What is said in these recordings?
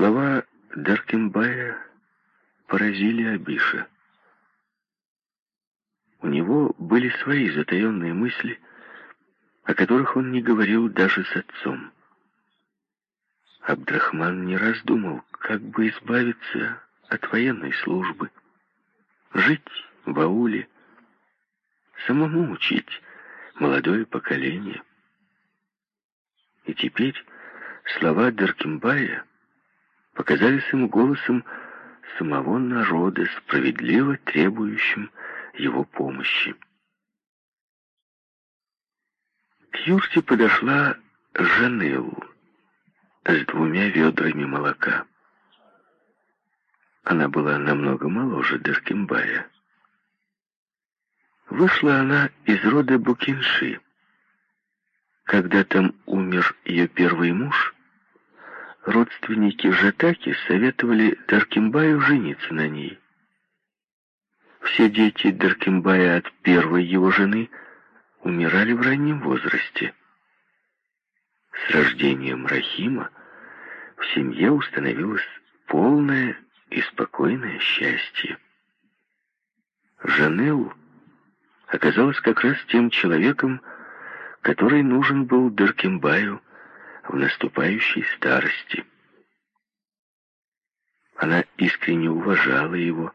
Слова Даркембая поразили Абиша. У него были свои затаенные мысли, о которых он не говорил даже с отцом. Абдрахман не раз думал, как бы избавиться от военной службы, жить в ауле, самому учить молодое поколение. И теперь слова Даркимбая показались ему голосом самого народа, справедливо требующим его помощи. К юрте подошла Жанелл с двумя ведрами молока. Она была намного моложе Деркембая. Вышла она из рода Букинши. Когда там умер ее первый муж, родственники Жатаки советовали Даркимбаю жениться на ней. Все дети Даркимбая от первой его жены умирали в раннем возрасте. С рождением Рахима в семье установилось полное и спокойное счастье. Жанел оказалась как раз тем человеком, который нужен был Деркембаю в наступающей старости. Она искренне уважала его,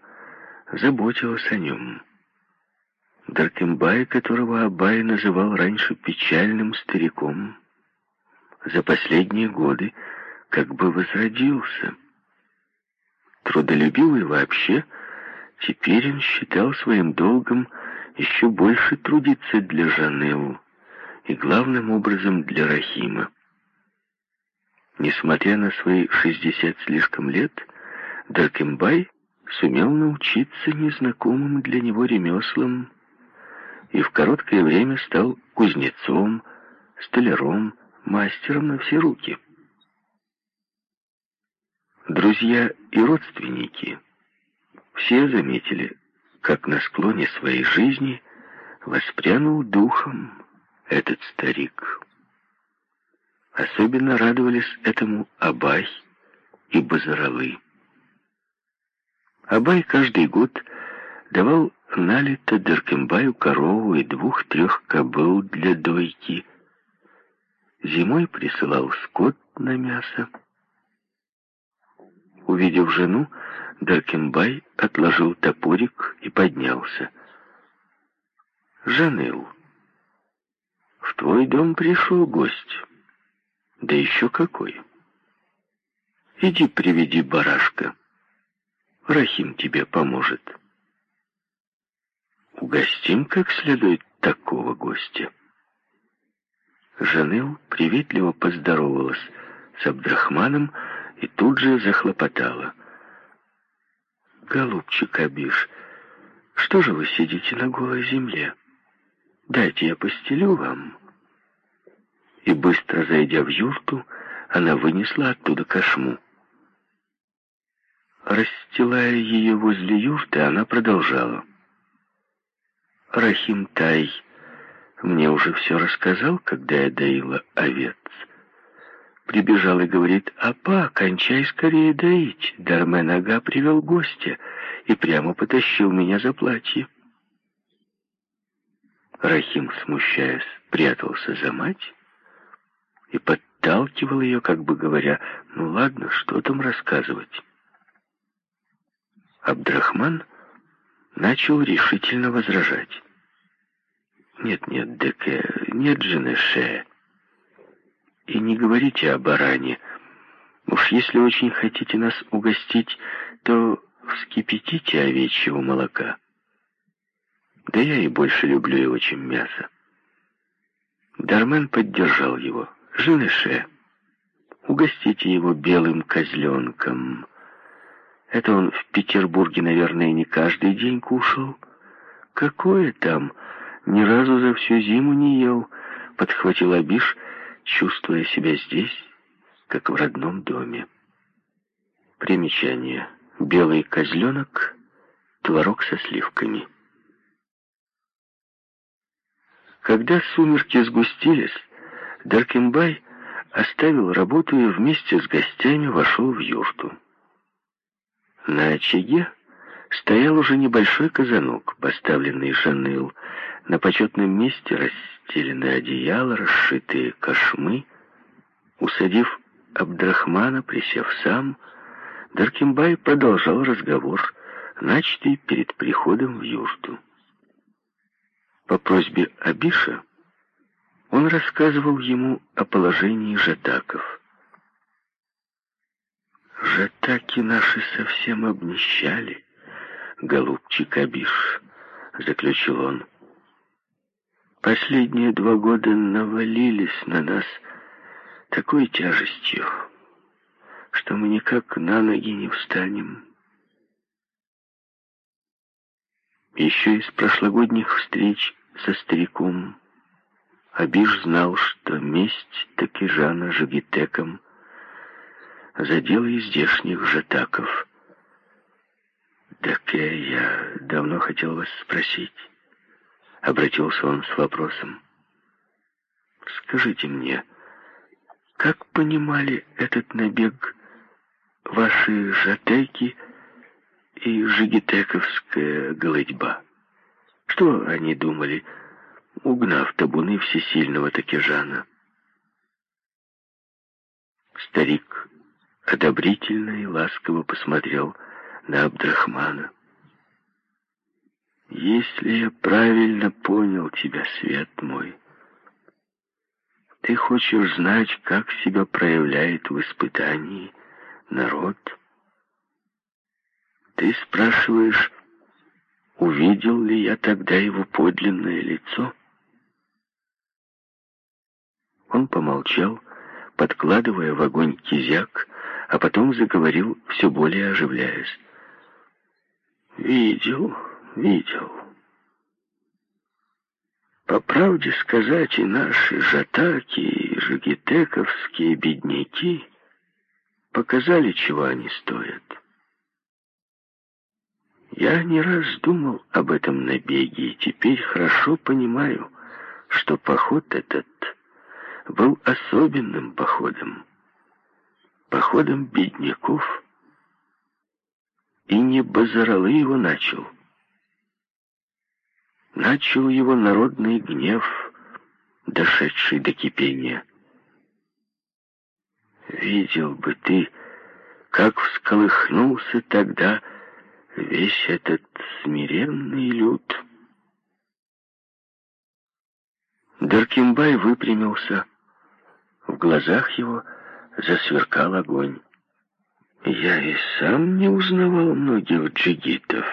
заботилась о нем. Даркембай, которого Абай называл раньше печальным стариком, за последние годы как бы возродился. Трудолюбивый вообще, теперь он считал своим долгом еще больше трудиться для Жанелу и главным образом для Рахима. Несмотря на свои шестьдесят слишком лет, Даркембай сумел научиться незнакомым для него ремеслам и в короткое время стал кузнецом, столяром, мастером на все руки. Друзья и родственники все заметили, как на склоне своей жизни воспрянул духом этот старик. Особенно радовались этому Абай и Базаралы. Абай каждый год давал налито Деркембаю корову и двух-трех кобыл для дойки. Зимой присылал скот на мясо. Увидев жену, Даркембай отложил топорик и поднялся. «Жаныл, в твой дом пришел гость. Да еще какой. Иди приведи барашка. Рахим тебе поможет. Угостим как следует такого гостя». Жаныл приветливо поздоровалась с Абдрахманом, и тут же захлопотала. «Голубчик Абиш, что же вы сидите на голой земле? Дайте я постелю вам». И быстро зайдя в юрту, она вынесла оттуда кошму. Расстилая ее возле юрты, она продолжала. «Рахим Тай мне уже все рассказал, когда я доила овец». Прибежал и говорит, «Апа, кончай скорее доить». Дармен Ага привел гостя и прямо потащил меня за платье. Рахим, смущаясь, прятался за мать и подталкивал ее, как бы говоря, «Ну ладно, что там рассказывать?» Абдрахман начал решительно возражать. «Нет, нет, Деке, нет, Женеше, и не говорите о баране. Уж если очень хотите нас угостить, то вскипятите овечьего молока. Да я и больше люблю его, чем мясо. Дармен поддержал его. Женыше, угостите его белым козленком. Это он в Петербурге, наверное, не каждый день кушал. Какое там? Ни разу за всю зиму не ел, подхватил Абиш, чувствуя себя здесь, как в родном доме. Примечание. Белый козленок, творог со сливками. Когда сумерки сгустились, Даркембай оставил работу и вместе с гостями вошел в юрту. На очаге стоял уже небольшой казанок, поставленный Жаныл. На почетном месте расстелены одеяла, расшитые кошмы. Усадив Абдрахмана, присев сам, Даркимбай продолжал разговор, начатый перед приходом в юрту. По просьбе Абиша он рассказывал ему о положении жатаков. «Жатаки наши совсем обнищали, голубчик Абиш», — заключил он. «Последние два года навалились на нас такой тяжестью, что мы никак на ноги не встанем». Еще из прошлогодних встреч со стариком Абиш знал, что месть Такижана Жагитеком задела и здешних жатаков. «Таке, я давно хотел вас спросить», — обратился он с вопросом. «Скажите мне, как понимали этот набег ваши жатеки и жигитековская голодьба. Что они думали, угнав табуны всесильного Такежана? Старик одобрительно и ласково посмотрел на Абдрахмана. «Если я правильно понял тебя, свет мой, ты хочешь знать, как себя проявляет в испытании народ?» Ты спрашиваешь, увидел ли я тогда его подлинное лицо? Он помолчал, подкладывая в огонь кизяк, а потом заговорил, все более оживляясь. «Видел, видел. По правде сказать, и наши жатаки, и жигитековские бедняки показали, чего они стоят. Я не раз думал об этом набеге, и теперь хорошо понимаю, что поход этот был особенным походом. Походом бедняков. И не Базаралы его начал. Начал его народный гнев, дошедший до кипения. Видел бы ты, как всколыхнулся тогда весь этот смиренный люд. Даркимбай выпрямился. В глазах его засверкал огонь. Я и сам не узнавал многих джигитов.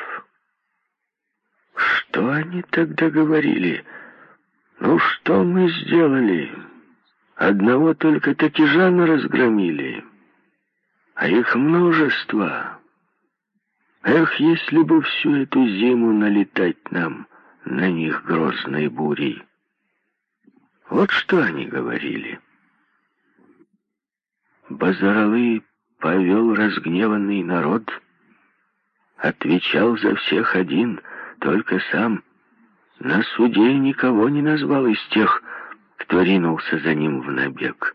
Что они тогда говорили? Ну, что мы сделали? Одного только Такижана разгромили, а их множество. Эх, если бы всю эту зиму налетать нам на них грозной бурей. Вот что они говорили. Базаралы повел разгневанный народ, отвечал за всех один, только сам. На суде никого не назвал из тех, кто ринулся за ним в набег.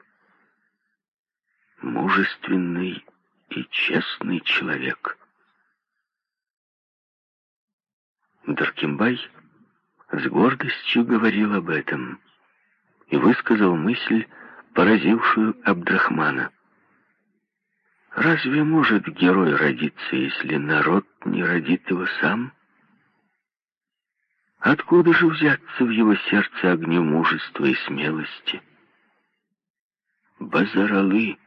Мужественный и честный человек — Даркимбай с гордостью говорил об этом и высказал мысль, поразившую Абдрахмана. Разве может герой родиться, если народ не родит его сам? Откуда же взяться в его сердце огню мужества и смелости? Базаралы,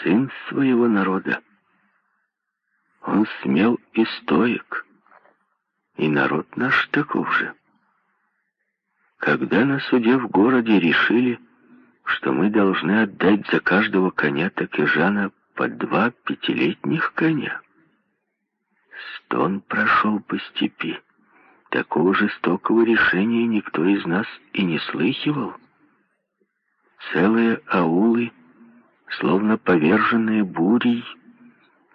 сын своего народа. Он смел и стоек. И народ наш таков же. Когда на суде в городе решили, что мы должны отдать за каждого коня Такежана по два пятилетних коня, стон прошел по степи. Такого жестокого решения никто из нас и не слыхивал. Целые аулы, словно поверженные бурей,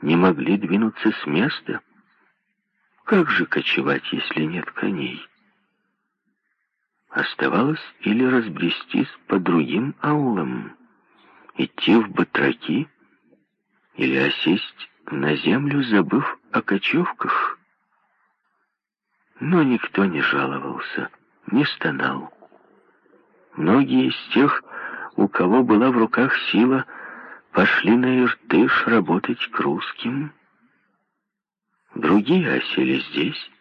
не могли двинуться с места — как же кочевать, если нет коней? Оставалось или разбрестись по другим аулам, Идти в батраки или осесть на землю, забыв о кочевках? Но никто не жаловался, не стонал. Многие из тех, у кого была в руках сила, пошли на Иртыш работать к русским. Другие осели здесь,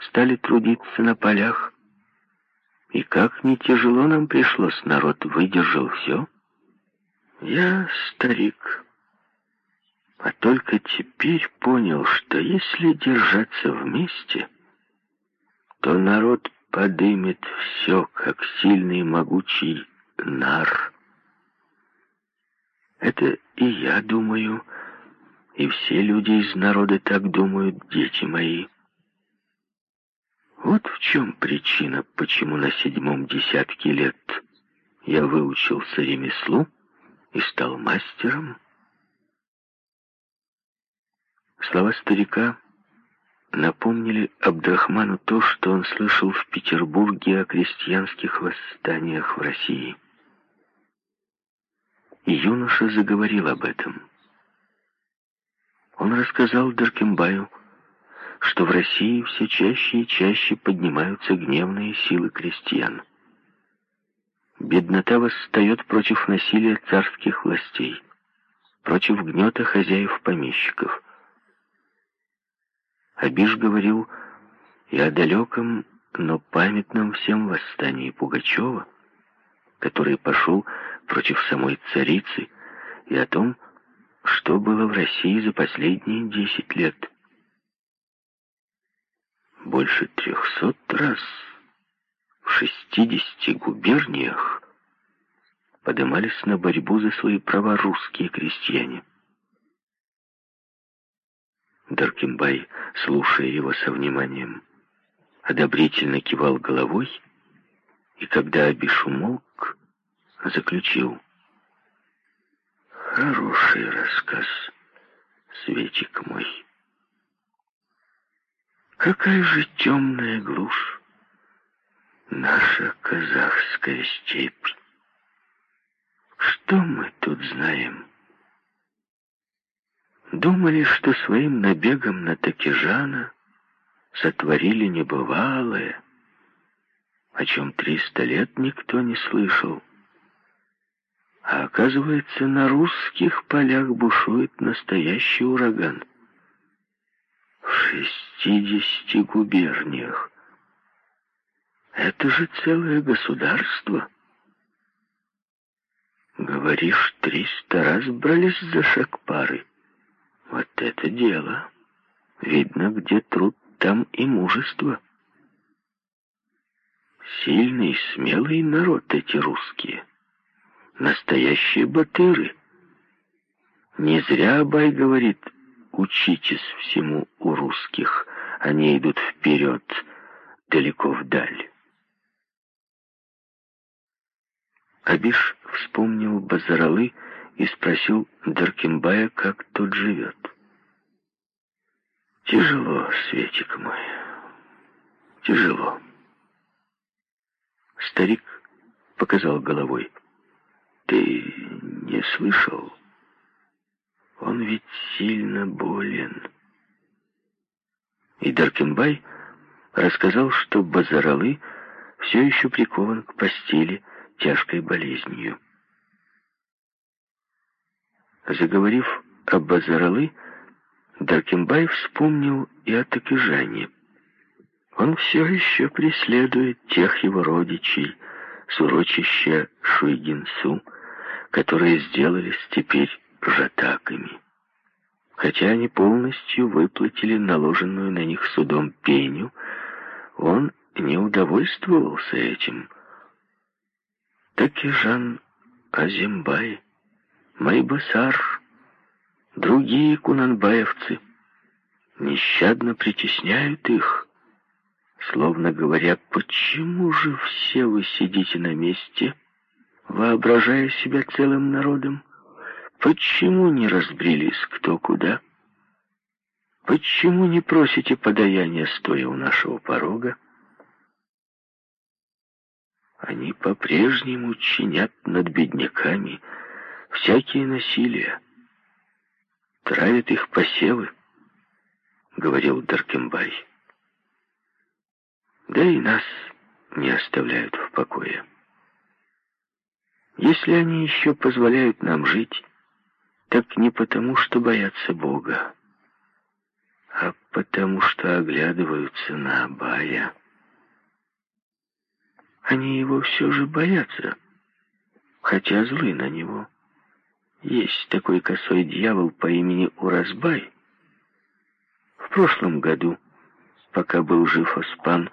стали трудиться на полях. И как не тяжело нам пришлось, народ выдержал все. Я старик, а только теперь понял, что если держаться вместе, то народ подымет все, как сильный могучий нар. Это и я думаю, и все люди из народа так думают, дети мои. Вот в чем причина, почему на седьмом десятке лет я выучился ремеслу и стал мастером. Слова старика напомнили Абдрахману то, что он слышал в Петербурге о крестьянских восстаниях в России. И юноша заговорил об этом. Он рассказал Даркембаю, что в России все чаще и чаще поднимаются гневные силы крестьян. Беднота восстает против насилия царских властей, против гнета хозяев-помещиков. Абиш говорил и о далеком, но памятном всем восстании Пугачева, который пошел против самой царицы, и о том, что было в России за последние десять лет. Больше трехсот раз в шестидесяти губерниях подымались на борьбу за свои права русские крестьяне. Даркимбай, слушая его со вниманием, одобрительно кивал головой, и когда Абиш умолк, заключил. Хороший рассказ, Светик мой. Какая же темная глушь, наша казахская степь. Что мы тут знаем? Думали, что своим набегом на Такижана сотворили небывалое, о чем триста лет никто не слышал. А оказывается, на русских полях бушует настоящий ураган. Шестидесяти губерниях. Это же целое государство. Говоришь, триста раз брались за шаг пары. Вот это дело. Видно, где труд, там и мужество. Сильный, смелый народ эти русские. Настоящие батыры. Не зря Абай говорит, учитесь всему у русских, они идут вперед, далеко вдаль. Абиш вспомнил Базаралы и спросил Даркимбая, как тот живет. «Тяжело, Светик мой, тяжело». Старик показал головой. «Ты не слышал? Он ведь сильно болен». И Даркимбай рассказал, что Базаралы все еще прикован к постели тяжкой болезнью. Заговорив об Базаралы, Даркембай вспомнил и о Такижане. Он все еще преследует тех его родичей с урочища Шуйгинсу, которые сделались теперь жатаками. Хотя они полностью выплатили наложенную на них судом пеню, он не удовольствовался этим. Такижан Азимбай Майбасар, другие кунанбаевцы нещадно притесняют их, словно говоря, почему же все вы сидите на месте, воображая себя целым народом? Почему не разбрелись кто куда? Почему не просите подаяния, стоя у нашего порога? Они по-прежнему чинят над бедняками, всякие насилия, травят их посевы, говорил Даркембай. Да и нас не оставляют в покое. Если они еще позволяют нам жить, так не потому, что боятся Бога, а потому что оглядываются на Абая. Они его все же боятся, хотя злы на него. Есть такой косой дьявол по имени Уразбай. В прошлом году, пока был жив Оспан,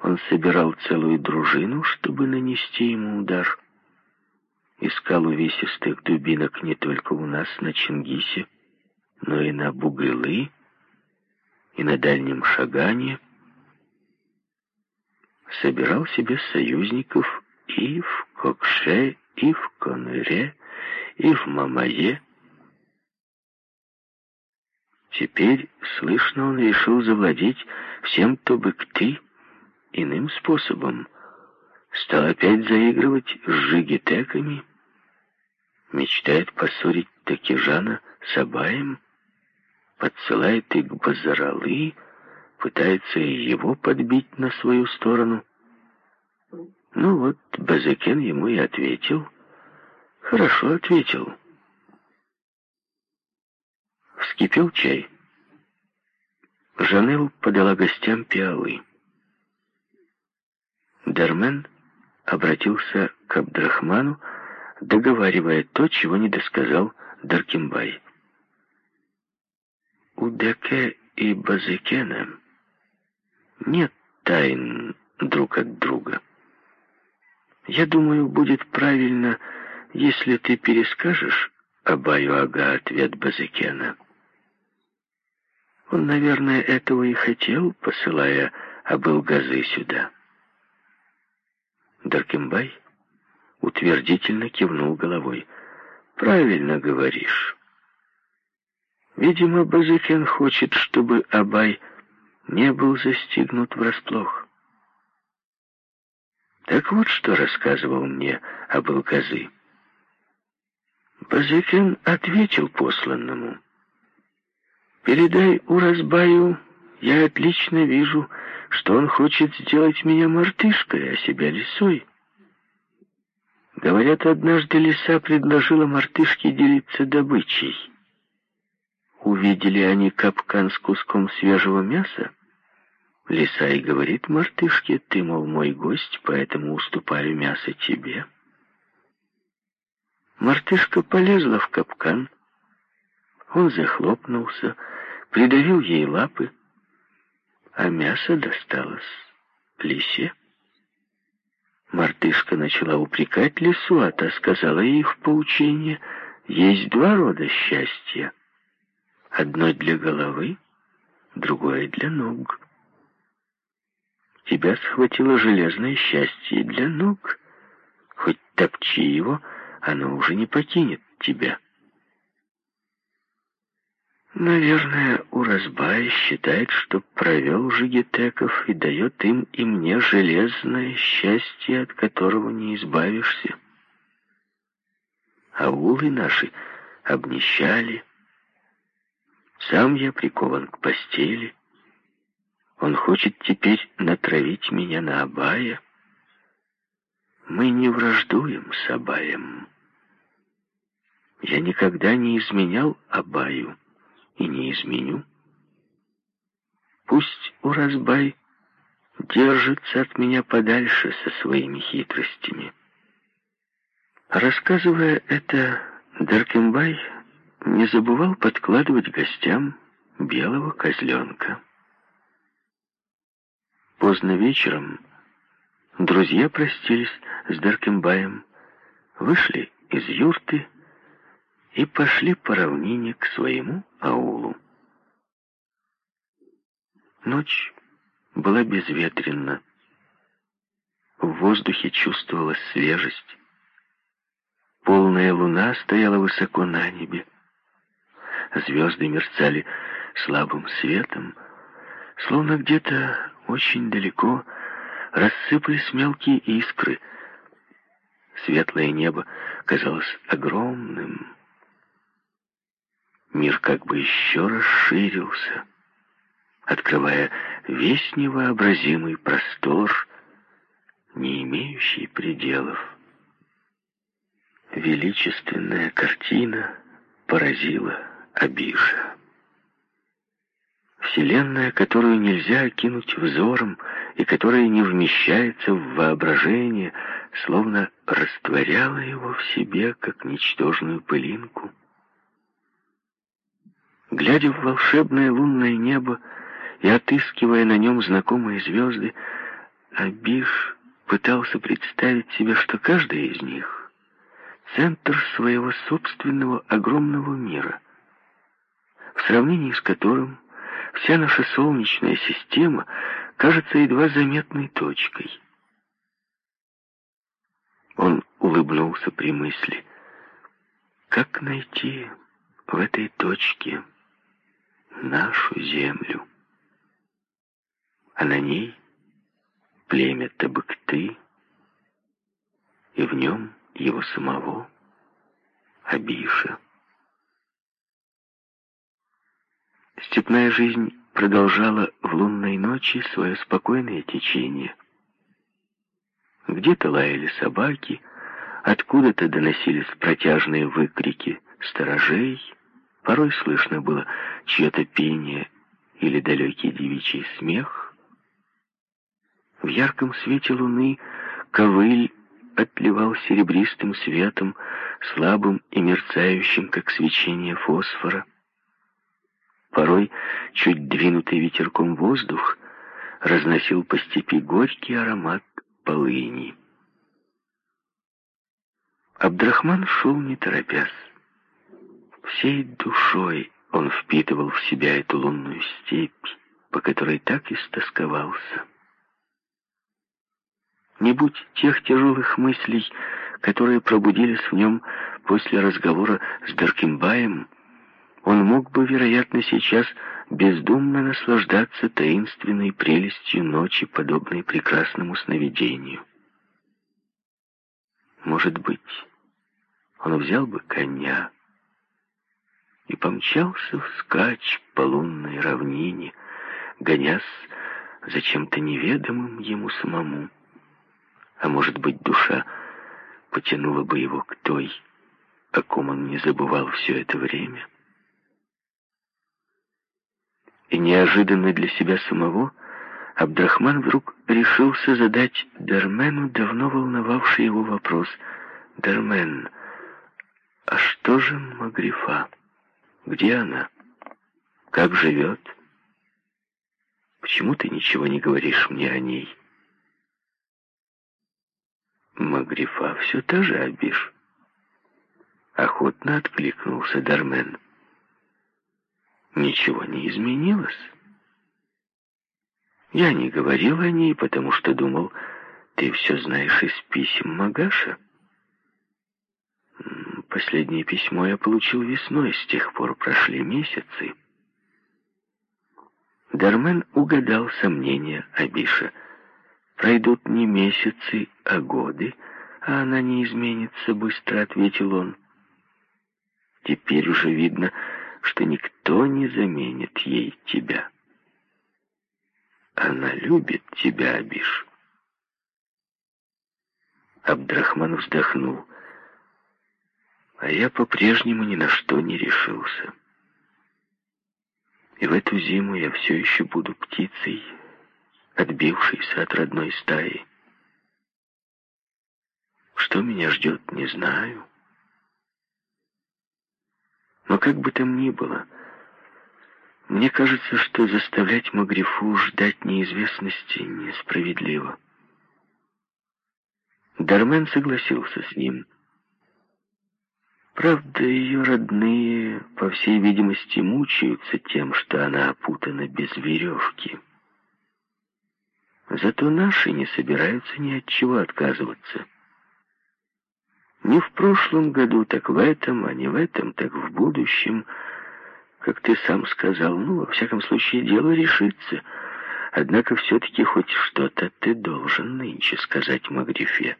он собирал целую дружину, чтобы нанести ему удар. Искал увесистых дубинок не только у нас на Чингисе, но и на Бугылы, и на Дальнем Шагане. Собирал себе союзников и в Кокше, и в Конере, и в Мамае. Теперь, слышно, он решил завладеть всем Тобыкты иным способом. Стал опять заигрывать с жигитеками, мечтает поссорить Такижана с Абаем, подсылает их Базаралы, пытается и его подбить на свою сторону. Ну вот, Базакен ему и ответил. Хорошо ответил. Вскипел чай. Жанел подала гостям пиалы. Дармен обратился к Абдрахману, договаривая то, чего не досказал Даркимбай. У Деке и Базекена нет тайн друг от друга. Я думаю, будет правильно, если ты перескажешь Абаю Ага ответ Базекена. Он, наверное, этого и хотел, посылая Абылгазы сюда. Даркембай утвердительно кивнул головой. «Правильно говоришь. Видимо, Базыкен хочет, чтобы Абай не был застигнут врасплох. Так вот, что рассказывал мне об Алказы. Базыкен ответил посланному. «Передай Уразбаю, я отлично вижу, что он хочет сделать меня мартышкой, а себя лисой. Говорят, однажды лиса предложила мартышке делиться добычей. Увидели они капкан с куском свежего мяса. Лиса и говорит мартышке, ты, мол, мой гость, поэтому уступаю мясо тебе. Мартышка полезла в капкан. Он захлопнулся, придавил ей лапы, а мясо досталось лисе. Мартышка начала упрекать лису, а та сказала ей в поучение, есть два рода счастья. Одно для головы, другое для ног. Тебя схватило железное счастье для ног. Хоть топчи его, оно уже не покинет тебя. Наверное, Уразбай считает, что провел жигитеков и дает им и мне железное счастье, от которого не избавишься. Аулы наши обнищали. Сам я прикован к постели. Он хочет теперь натравить меня на Абая. Мы не враждуем с Абаем. Я никогда не изменял Абаю и не изменю. Пусть Уразбай держится от меня подальше со своими хитростями. Рассказывая это, Даркембай не забывал подкладывать гостям белого козленка. Поздно вечером друзья простились с Даркембаем, вышли из юрты и пошли по равнине к своему аулу. Ночь была безветренна. В воздухе чувствовалась свежесть. Полная луна стояла высоко на небе. Звезды мерцали слабым светом, словно где-то очень далеко рассыпались мелкие искры. Светлое небо казалось огромным. Мир как бы еще расширился, открывая весь невообразимый простор, не имеющий пределов. Величественная картина поразила Абиша. Вселенная, которую нельзя окинуть взором и которая не вмещается в воображение, словно растворяла его в себе, как ничтожную пылинку. Глядя в волшебное лунное небо и отыскивая на нем знакомые звезды, Абиш пытался представить себе, что каждая из них — центр своего собственного огромного мира, в сравнении с которым вся наша Солнечная система кажется едва заметной точкой. Он улыбнулся при мысли, как найти в этой точке нашу землю, а на ней племя Табыкты, и в нем его самого, Абиша. Степная жизнь продолжала в лунной ночи свое спокойное течение. Где-то лаяли собаки, откуда-то доносились протяжные выкрики сторожей, порой слышно было чье-то пение или далекий девичий смех. В ярком свете луны ковыль отливал серебристым светом, слабым и мерцающим, как свечение фосфора. Порой, чуть двинутый ветерком воздух, разносил по степи горький аромат полыни. Абдрахман шел не торопясь. Всей душой он впитывал в себя эту лунную степь, по которой так истосковался. Не будь тех тяжелых мыслей, которые пробудились в нем после разговора с Даркимбаем, он мог бы, вероятно, сейчас бездумно наслаждаться таинственной прелестью ночи, подобной прекрасному сновидению. Может быть, он взял бы коня и помчался вскачь по лунной равнине, гонясь за чем-то неведомым ему самому. А может быть, душа потянула бы его к той, о ком он не забывал все это время — и неожиданно для себя самого Абдрахман вдруг решился задать Дармену давно волновавший его вопрос. «Дармен, а что же Магрифа? Где она? Как живет? Почему ты ничего не говоришь мне о ней?» Магрифа все та же, Абиш. Охотно откликнулся Дармен ничего не изменилось. Я не говорил о ней, потому что думал, ты все знаешь из писем Магаша. Последнее письмо я получил весной, с тех пор прошли месяцы. Дармен угадал сомнения Абиша. «Пройдут не месяцы, а годы, а она не изменится быстро», — ответил он. «Теперь уже видно, что никто не заменит ей тебя. Она любит тебя, Абиш. Абдрахман вздохнул. А я по-прежнему ни на что не решился. И в эту зиму я все еще буду птицей, отбившейся от родной стаи. Что меня ждет, не знаю. Но как бы там ни было, мне кажется, что заставлять Магрифу ждать неизвестности несправедливо. Дармен согласился с ним. Правда, ее родные, по всей видимости, мучаются тем, что она опутана без веревки. Зато наши не собираются ни от чего отказываться. Не в прошлом году, так в этом, а не в этом, так в будущем. Как ты сам сказал, ну, во всяком случае, дело решится. Однако все-таки хоть что-то ты должен нынче сказать Магрифе.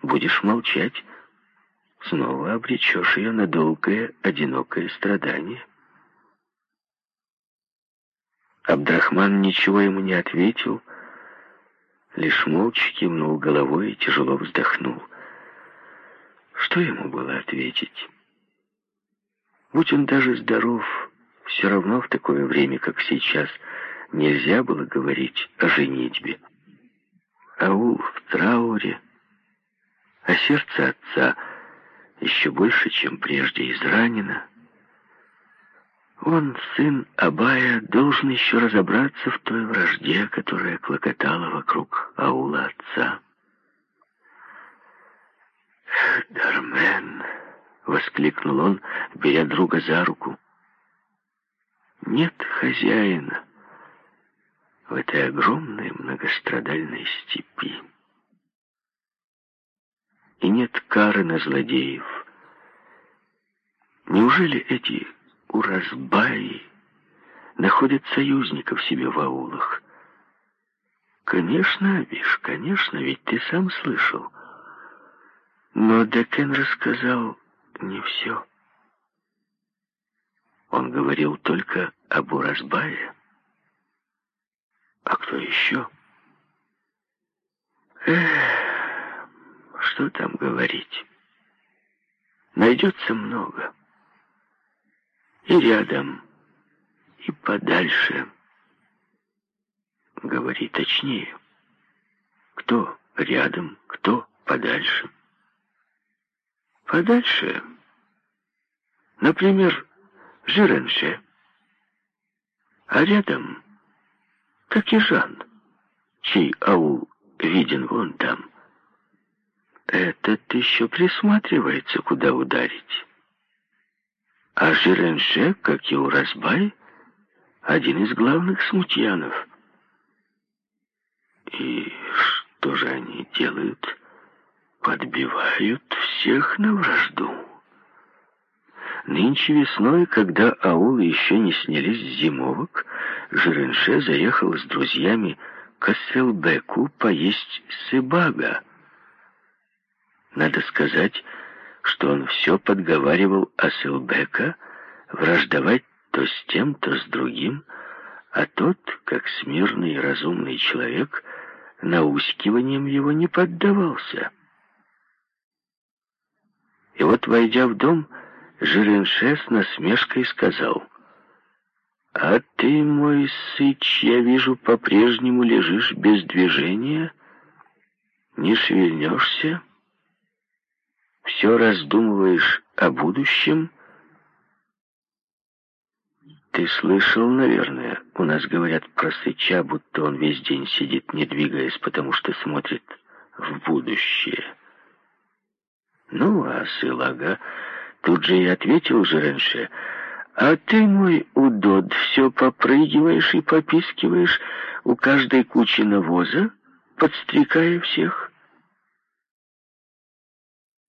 будешь молчать, снова обречешь ее на долгое, одинокое страдание. Абдрахман ничего ему не ответил, лишь молча кивнул головой и тяжело вздохнул. Что ему было ответить? Будь он даже здоров, все равно в такое время, как сейчас, нельзя было говорить о женитьбе. Аул в трауре, а сердце отца еще больше, чем прежде, изранено. Он, сын Абая, должен еще разобраться в той вражде, которая клокотала вокруг аула отца. «Дармен!» — воскликнул он, беря друга за руку. «Нет хозяина в этой огромной многострадальной степи. И нет кары на злодеев. Неужели эти уразбаи находят союзников себе в аулах? Конечно, Абиш, конечно, ведь ты сам слышал. Но Декен рассказал не все. Он говорил только об Уразбае. А кто еще? Эх, что там говорить? Найдется много. И рядом, и подальше. Говори точнее. Кто рядом, кто подальше. Подальше, например, Жиренше. А рядом Такижан, чей аул виден вон там. Этот еще присматривается, куда ударить. А Жиренше, как и Уразбай, один из главных смутьянов. И что же они делают? Подбивают всех на вражду. Нынче весной, когда аулы еще не снялись с зимовок, Жиренше заехал с друзьями к Асселбеку поесть сыбага. Надо сказать, что он все подговаривал Асселбека враждовать то с тем, то с другим, а тот, как смирный и разумный человек, наускиванием его не поддавался. И вот, войдя в дом, Жиренше с насмешкой сказал, «А ты, мой сыч, я вижу, по-прежнему лежишь без движения, не шевельнешься, все раздумываешь о будущем». Ты слышал, наверное, у нас говорят про сыча, будто он весь день сидит, не двигаясь, потому что смотрит в будущее. Ну, а Сылага Тут же и ответил Жеренше, «А ты, мой удод, все попрыгиваешь и попискиваешь у каждой кучи навоза, подстрекая всех?»